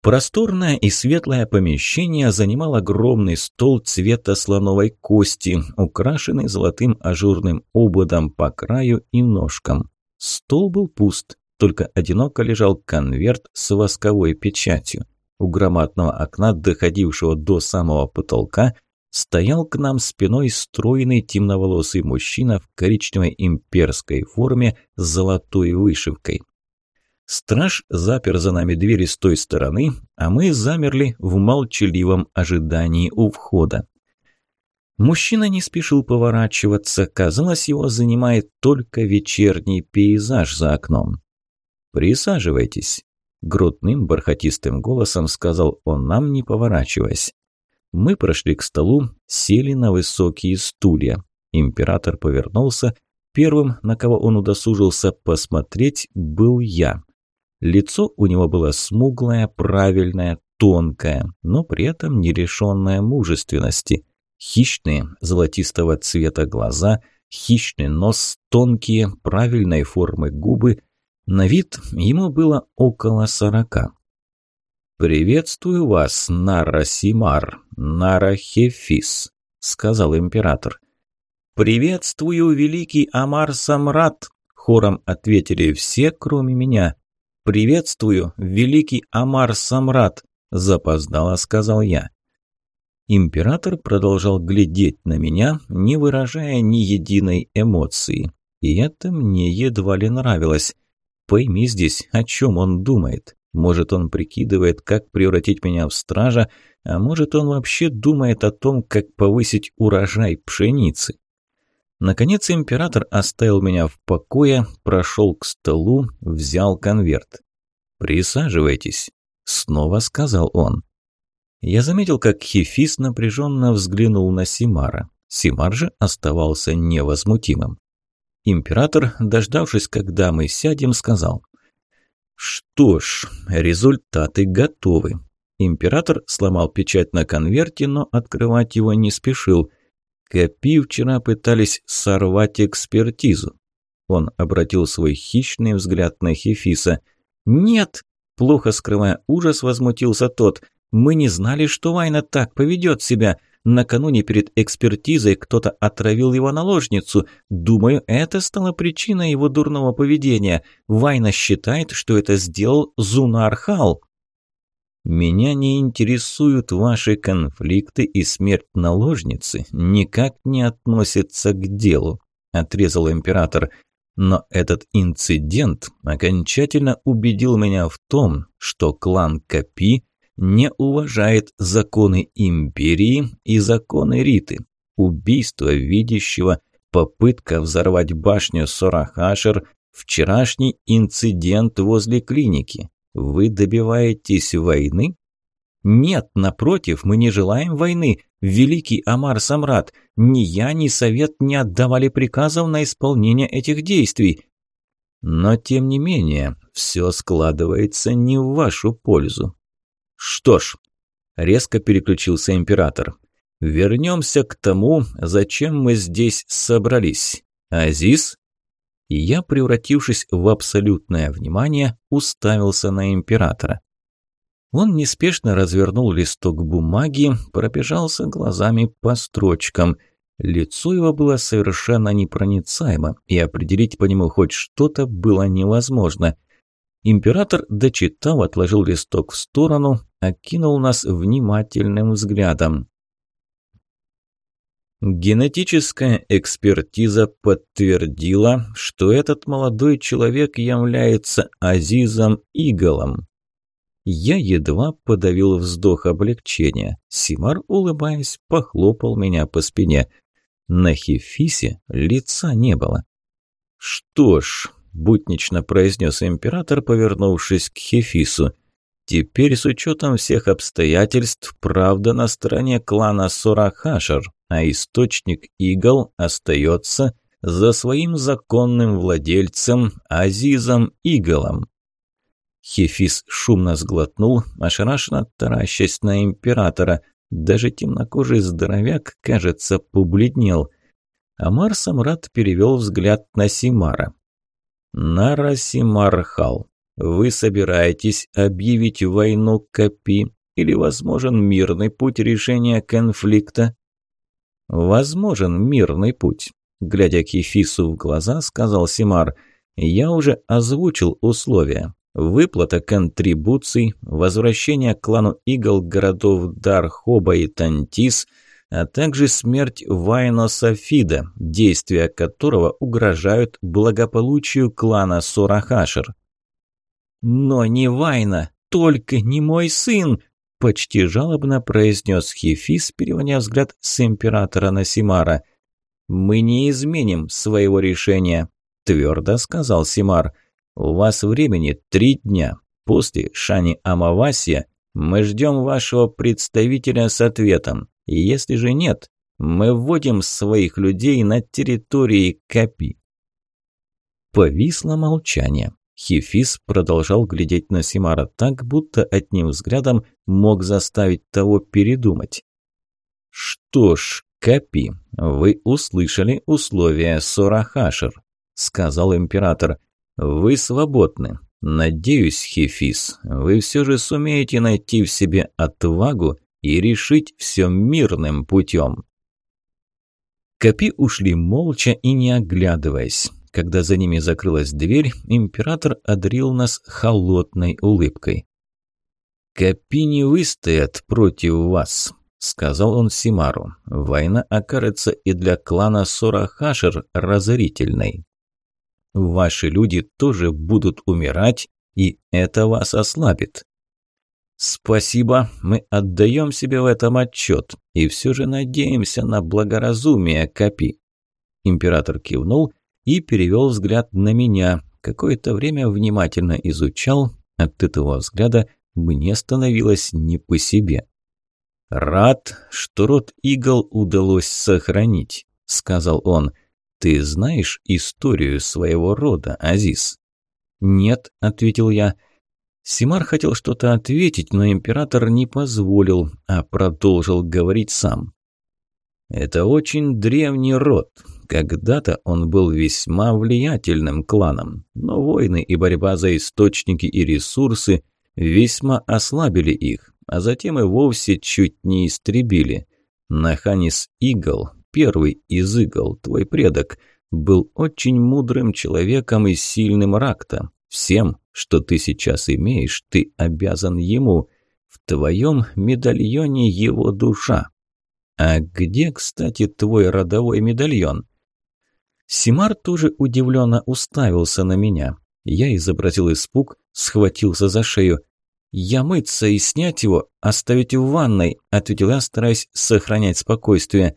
Просторное и светлое помещение занимал огромный стол цвета слоновой кости, украшенный золотым ажурным ободом по краю и ножкам. Стол был пуст, только одиноко лежал конверт с восковой печатью. У громадного окна, доходившего до самого потолка, стоял к нам спиной стройный темноволосый мужчина в коричневой имперской форме с золотой вышивкой. Страж запер за нами двери с той стороны, а мы замерли в молчаливом ожидании у входа. Мужчина не спешил поворачиваться, казалось, его занимает только вечерний пейзаж за окном. «Присаживайтесь», – грудным бархатистым голосом сказал он нам, не поворачиваясь. Мы прошли к столу, сели на высокие стулья. Император повернулся. Первым, на кого он удосужился посмотреть, был я. Лицо у него было смуглое, правильное, тонкое, но при этом не лишенное мужественности. Хищные, золотистого цвета глаза, Хищный нос, тонкие, правильной формы губы. На вид ему было около сорока. «Приветствую вас, Нара Симар, Нара Хефис», — сказал император. «Приветствую, великий Амар Самрат», — хором ответили все, кроме меня. «Приветствую, великий Амар Самрат», – запоздало сказал я. Император продолжал глядеть на меня, не выражая ни единой эмоции. И это мне едва ли нравилось. Пойми здесь, о чем он думает. Может, он прикидывает, как превратить меня в стража, а может, он вообще думает о том, как повысить урожай пшеницы. Наконец император оставил меня в покое, прошел к столу, взял конверт. «Присаживайтесь», — снова сказал он. Я заметил, как Хефис напряженно взглянул на Симара. Симар же оставался невозмутимым. Император, дождавшись, когда мы сядем, сказал. «Что ж, результаты готовы». Император сломал печать на конверте, но открывать его не спешил – Копи вчера пытались сорвать экспертизу. Он обратил свой хищный взгляд на Хефиса. «Нет!» – плохо скрывая ужас, возмутился тот. «Мы не знали, что Вайна так поведет себя. Накануне перед экспертизой кто-то отравил его наложницу. Думаю, это стало причиной его дурного поведения. Вайна считает, что это сделал Зунар Хал». Меня не интересуют ваши конфликты и смерть наложницы, никак не относятся к делу, отрезал император. Но этот инцидент окончательно убедил меня в том, что клан Капи не уважает законы империи и законы Риты. Убийство видящего, попытка взорвать башню Сорахашер, вчерашний инцидент возле клиники. Вы добиваетесь войны? Нет, напротив, мы не желаем войны. Великий Амар Самрат, ни я, ни совет не отдавали приказов на исполнение этих действий. Но, тем не менее, все складывается не в вашу пользу. Что ж, резко переключился император. Вернемся к тому, зачем мы здесь собрались. Азиз, и я, превратившись в абсолютное внимание, уставился на императора. Он неспешно развернул листок бумаги, пробежался глазами по строчкам. Лицо его было совершенно непроницаемо, и определить по нему хоть что-то было невозможно. Император, дочитав, отложил листок в сторону, окинул нас внимательным взглядом. Генетическая экспертиза подтвердила, что этот молодой человек является Азизом Иголом. Я едва подавил вздох облегчения. Симар, улыбаясь, похлопал меня по спине. На Хефисе лица не было. «Что ж», – буднично произнес император, повернувшись к Хефису, – «теперь с учетом всех обстоятельств правда на стороне клана Сорахашар а источник игл остается за своим законным владельцем Азизом Иголом. Хефис шумно сглотнул, ошарашенно таращась на императора. Даже темнокожий здоровяк, кажется, побледнел. Амар Самрат перевел взгляд на Симара. «Нара Симархал, вы собираетесь объявить войну Капи или возможен мирный путь решения конфликта?» Возможен мирный путь. Глядя Кефису в глаза, сказал Симар, «Я уже озвучил условия. Выплата контрибуций, возвращение клану игл городов Дархоба и Тантис, а также смерть Вайно Сафида, действия которого угрожают благополучию клана Сорахашер». «Но не Вайна, только не мой сын!» Почти жалобно произнес Хефис, переводя взгляд с императора на Симара. «Мы не изменим своего решения», – твердо сказал Симар. «У вас времени три дня. После Шани Амавасия мы ждем вашего представителя с ответом. Если же нет, мы вводим своих людей на территории Капи». Повисло молчание. Хефис продолжал глядеть на Симара так, будто одним взглядом мог заставить того передумать. «Что ж, Капи, вы услышали условия Сорахашер», – сказал император. «Вы свободны. Надеюсь, Хефис, вы все же сумеете найти в себе отвагу и решить все мирным путем». Копи ушли молча и не оглядываясь. Когда за ними закрылась дверь, император одарил нас холодной улыбкой. «Копи не выстоят против вас», – сказал он Симару. «Война окажется и для клана Сорахашер разорительной». Ваши люди тоже будут умирать, и это вас ослабит. Спасибо, мы отдаем себе в этом отчет, и все же надеемся на благоразумие Капи. Император кивнул и перевел взгляд на меня, какое-то время внимательно изучал, от этого взгляда мне становилось не по себе. «Рад, что род игл удалось сохранить», – сказал он. «Ты знаешь историю своего рода, Азиз?» «Нет», – ответил я. Симар хотел что-то ответить, но император не позволил, а продолжил говорить сам. «Это очень древний род. Когда-то он был весьма влиятельным кланом, но войны и борьба за источники и ресурсы весьма ослабили их, а затем и вовсе чуть не истребили. Наханис Игл первый из игл, твой предок, был очень мудрым человеком и сильным ракта. Всем, что ты сейчас имеешь, ты обязан ему. В твоем медальоне его душа. А где, кстати, твой родовой медальон? Симар тоже удивленно уставился на меня. Я изобразил испуг, схватился за шею. «Я мыться и снять его, оставить в ванной», – ответил я, стараясь сохранять спокойствие.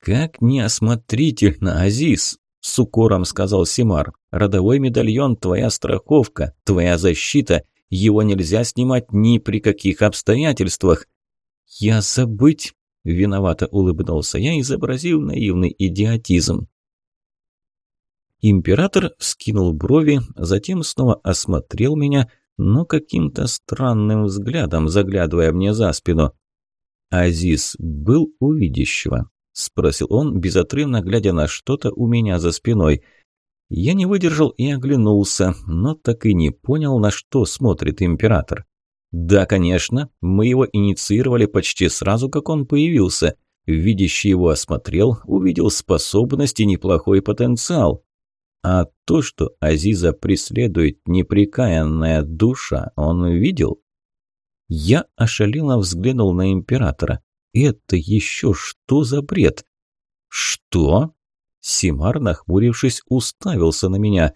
«Как неосмотрительно, Азиз!» – с укором сказал Симар. «Родовой медальон – твоя страховка, твоя защита. Его нельзя снимать ни при каких обстоятельствах». «Я забыть?» – виновато улыбнулся я, изобразив наивный идиотизм. Император скинул брови, затем снова осмотрел меня, но каким-то странным взглядом, заглядывая мне за спину. Азиз был у видящего. – спросил он, безотрывно глядя на что-то у меня за спиной. Я не выдержал и оглянулся, но так и не понял, на что смотрит император. «Да, конечно, мы его инициировали почти сразу, как он появился. Видящий его осмотрел, увидел способность и неплохой потенциал. А то, что Азиза преследует неприкаянная душа, он видел?» Я ошалело взглянул на императора. Это еще что за бред? Что? Симар, нахмурившись, уставился на меня.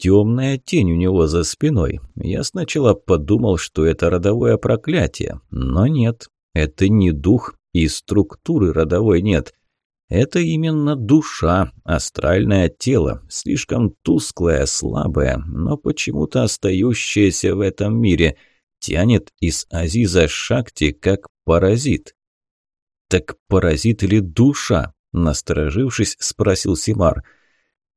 Темная тень у него за спиной. Я сначала подумал, что это родовое проклятие, но нет. Это не дух, и структуры родовой нет. Это именно душа, астральное тело, слишком тусклое, слабое, но почему-то остающееся в этом мире. Тянет из Азиза Шакти как паразит. «Так паразит или душа?» – насторожившись, спросил Симар.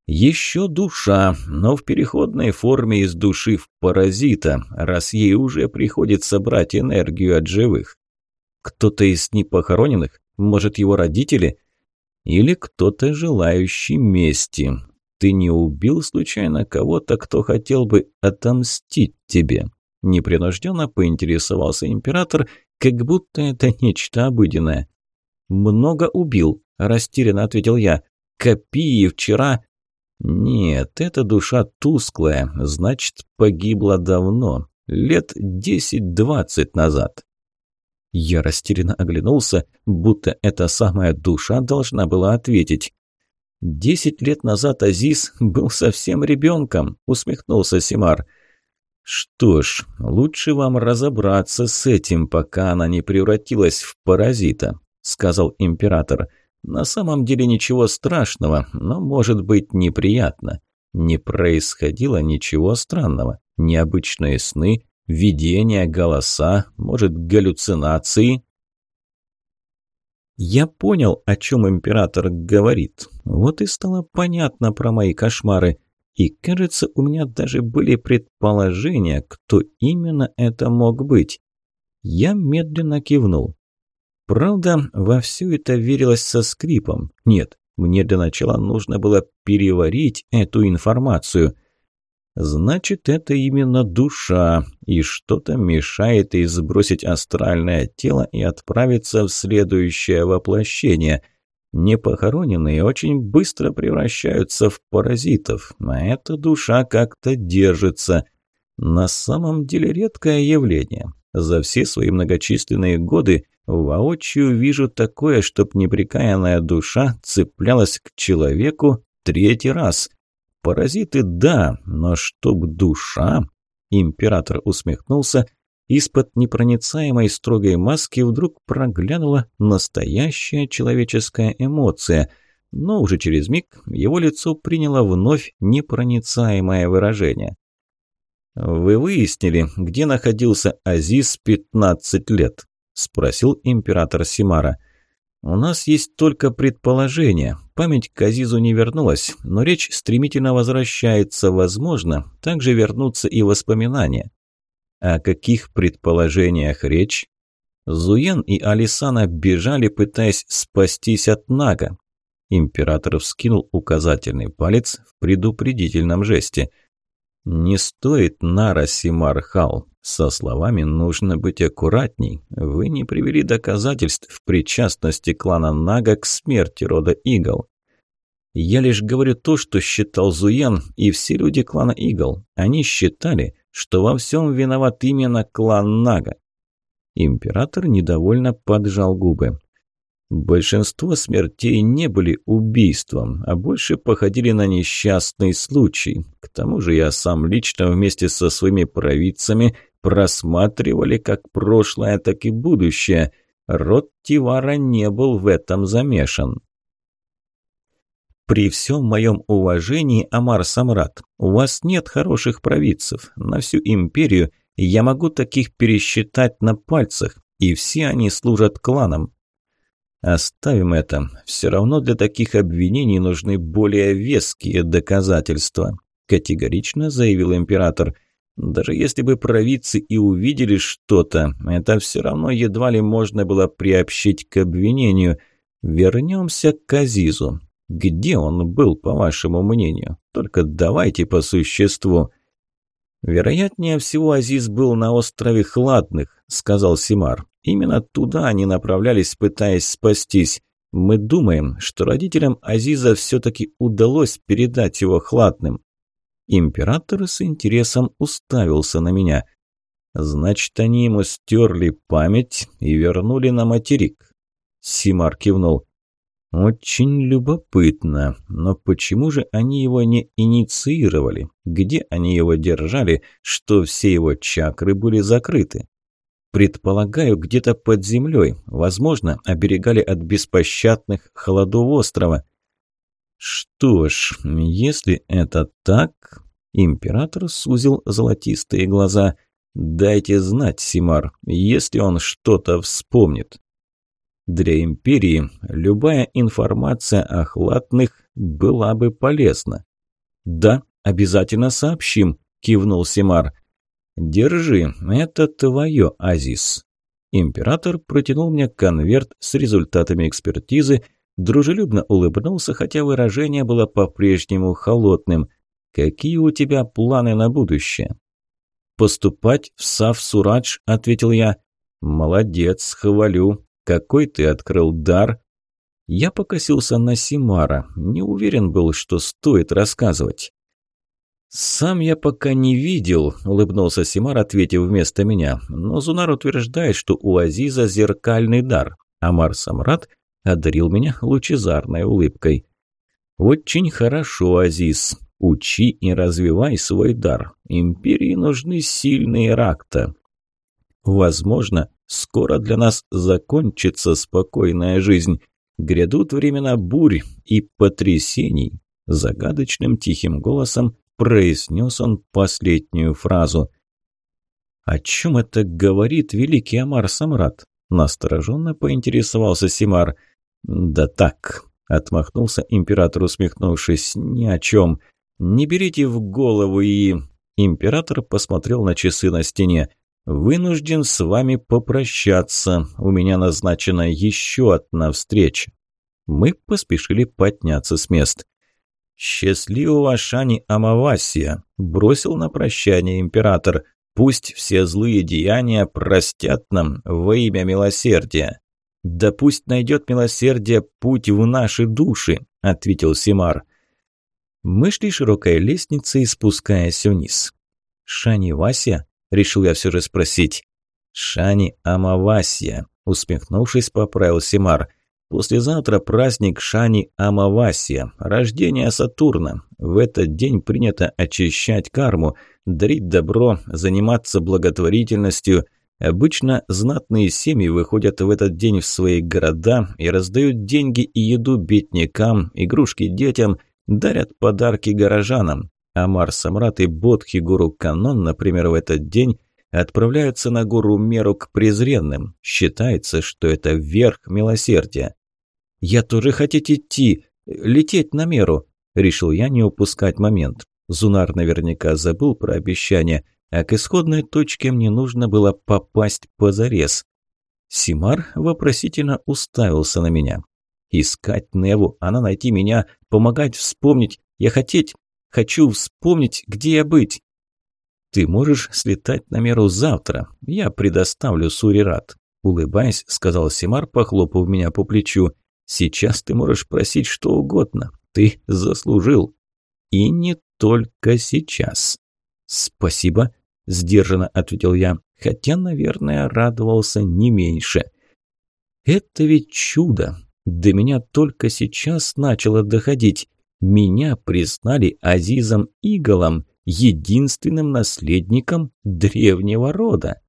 «Еще душа, но в переходной форме из души в паразита, раз ей уже приходится брать энергию от живых. Кто-то из непохороненных? Может, его родители? Или кто-то желающий мести? Ты не убил случайно кого-то, кто хотел бы отомстить тебе?» Непринужденно поинтересовался император, как будто это нечто обыденное. «Много убил», – растерянно ответил я. «Копии вчера...» «Нет, эта душа тусклая, значит, погибла давно, лет десять-двадцать назад». Я растерянно оглянулся, будто эта самая душа должна была ответить. «Десять лет назад Азиз был совсем ребенком», – усмехнулся Симар. «Что ж, лучше вам разобраться с этим, пока она не превратилась в паразита сказал император. «На самом деле ничего страшного, но может быть неприятно. Не происходило ничего странного. Необычные сны, видения, голоса, может, галлюцинации». Я понял, о чем император говорит. Вот и стало понятно про мои кошмары. И, кажется, у меня даже были предположения, кто именно это мог быть. Я медленно кивнул. Правда, во все это верилось со скрипом. Нет, мне для начала нужно было переварить эту информацию. Значит, это именно душа, и что-то мешает ей сбросить астральное тело и отправиться в следующее воплощение. Непохороненные очень быстро превращаются в паразитов, а эта душа как-то держится. На самом деле редкое явление. За все свои многочисленные годы воочию вижу такое, чтоб неприкаянная душа цеплялась к человеку третий раз. Паразиты – да, но чтоб душа... Император усмехнулся. Из-под непроницаемой строгой маски вдруг проглянула настоящая человеческая эмоция, но уже через миг его лицо приняло вновь непроницаемое выражение. «Вы выяснили, где находился Азиз 15 лет?» – спросил император Симара. «У нас есть только предположение. Память к Азизу не вернулась, но речь стремительно возвращается. Возможно, также вернутся и воспоминания». «О каких предположениях речь?» Зуен и Алисана бежали, пытаясь спастись от Нага. Император вскинул указательный палец в предупредительном жесте – «Не стоит, Нара Симархал. Со словами нужно быть аккуратней. Вы не привели доказательств в причастности клана Нага к смерти рода Игл. Я лишь говорю то, что считал Зуян и все люди клана Игл. Они считали, что во всем виноват именно клан Нага. Император недовольно поджал губы. Большинство смертей не были убийством, а больше походили на несчастный случай. К тому же я сам лично вместе со своими провидцами просматривали как прошлое, так и будущее. Род Тивара не был в этом замешан. При всем моем уважении, Амар Самрат, у вас нет хороших провидцев. На всю империю я могу таких пересчитать на пальцах, и все они служат кланам. Оставим это. Все равно для таких обвинений нужны более веские доказательства, категорично заявил император. Даже если бы провидцы и увидели что-то, это все равно едва ли можно было приобщить к обвинению. Вернемся к Азизу. Где он был, по вашему мнению? Только давайте по существу. Вероятнее всего, Азиз был на острове Хладных, сказал Симар. Именно туда они направлялись, пытаясь спастись. Мы думаем, что родителям Азиза все-таки удалось передать его хладным. Император с интересом уставился на меня. Значит, они ему стерли память и вернули на материк. Симар кивнул. Очень любопытно, но почему же они его не инициировали? Где они его держали, что все его чакры были закрыты? Предполагаю, где-то под землей. Возможно, оберегали от беспощадных холодов острова. Что ж, если это так... Император сузил золотистые глаза. «Дайте знать, Симар, если он что-то вспомнит». Для Империи любая информация о хладных была бы полезна. «Да, обязательно сообщим», – кивнул Симар. «Держи, это твое, Азис». Император протянул мне конверт с результатами экспертизы, дружелюбно улыбнулся, хотя выражение было по-прежнему холодным. «Какие у тебя планы на будущее?» «Поступать в Сав-Сурадж», – ответил я. «Молодец, хвалю. Какой ты открыл дар?» Я покосился на Симара, не уверен был, что стоит рассказывать. «Сам я пока не видел», – улыбнулся Симар, ответив вместо меня. «Но Зунар утверждает, что у Азиза зеркальный дар. Амар Самрат одарил меня лучезарной улыбкой». «Очень хорошо, Азиз. Учи и развивай свой дар. Империи нужны сильные ракта. Возможно, скоро для нас закончится спокойная жизнь. Грядут времена бурь и потрясений». Загадочным тихим голосом произнес он последнюю фразу. «О чем это говорит великий Амар Самрат?» Настороженно поинтересовался Симар. «Да так», – отмахнулся император, усмехнувшись, – «ни о чем. Не берите в голову и...» Император посмотрел на часы на стене. Вынужден с вами попрощаться. У меня назначена еще одна встреча. Мы поспешили подняться с мест. «Счастливого Шани Амавасия!» – бросил на прощание император. «Пусть все злые деяния простят нам во имя милосердия». «Да пусть найдет милосердие путь в наши души», – ответил Симар. Мы шли широкой лестницей, спускаясь вниз. «Шани Вася?» – решил я все же спросить. «Шани Амавасия», – усмехнувшись, поправил Симар. «Послезавтра праздник Шани Амавасия, рождение Сатурна. В этот день принято очищать карму, дарить добро, заниматься благотворительностью – Обычно знатные семьи выходят в этот день в свои города и раздают деньги и еду беднякам, игрушки детям, дарят подарки горожанам. Амар Самрат и Бодхи Гуру Канон, например, в этот день отправляются на гору Меру к презренным. Считается, что это верх милосердия. «Я тоже хотеть идти, лететь на Меру», – решил я не упускать момент. Зунар наверняка забыл про обещание, а к исходной точке мне нужно было попасть позарез. Симар вопросительно уставился на меня. Искать Неву, она найти меня, помогать вспомнить. Я хотеть, хочу вспомнить, где я быть. Ты можешь слетать на меру завтра. Я предоставлю Сурират. Улыбаясь, сказал Симар, похлопав меня по плечу. Сейчас ты можешь просить что угодно. Ты заслужил. И не только сейчас. Спасибо, – сдержанно ответил я, хотя, наверное, радовался не меньше. «Это ведь чудо! До меня только сейчас начало доходить. Меня признали Азизом Иголом, единственным наследником древнего рода».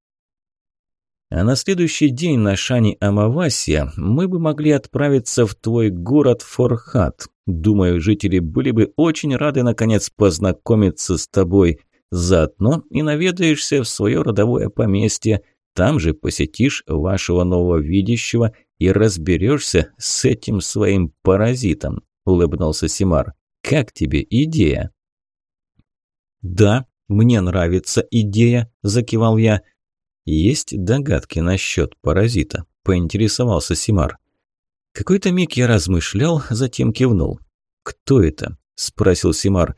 А на следующий день на Шани Амавасия мы бы могли отправиться в твой город Форхат. Думаю, жители были бы очень рады наконец познакомиться с тобой. Заодно и наведаешься в свое родовое поместье, там же посетишь вашего нового видящего и разберешься с этим своим паразитом», – улыбнулся Симар. «Как тебе идея?» «Да, мне нравится идея», – закивал я. «Есть догадки насчет паразита?» – поинтересовался Симар. Какой-то миг я размышлял, затем кивнул. «Кто это?» – спросил Симар.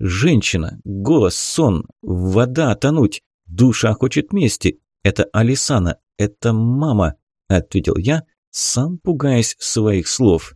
Женщина, голос, сон, вода тонуть, душа хочет мести. Это Алисана, это мама, ответил я, сам пугаясь своих слов.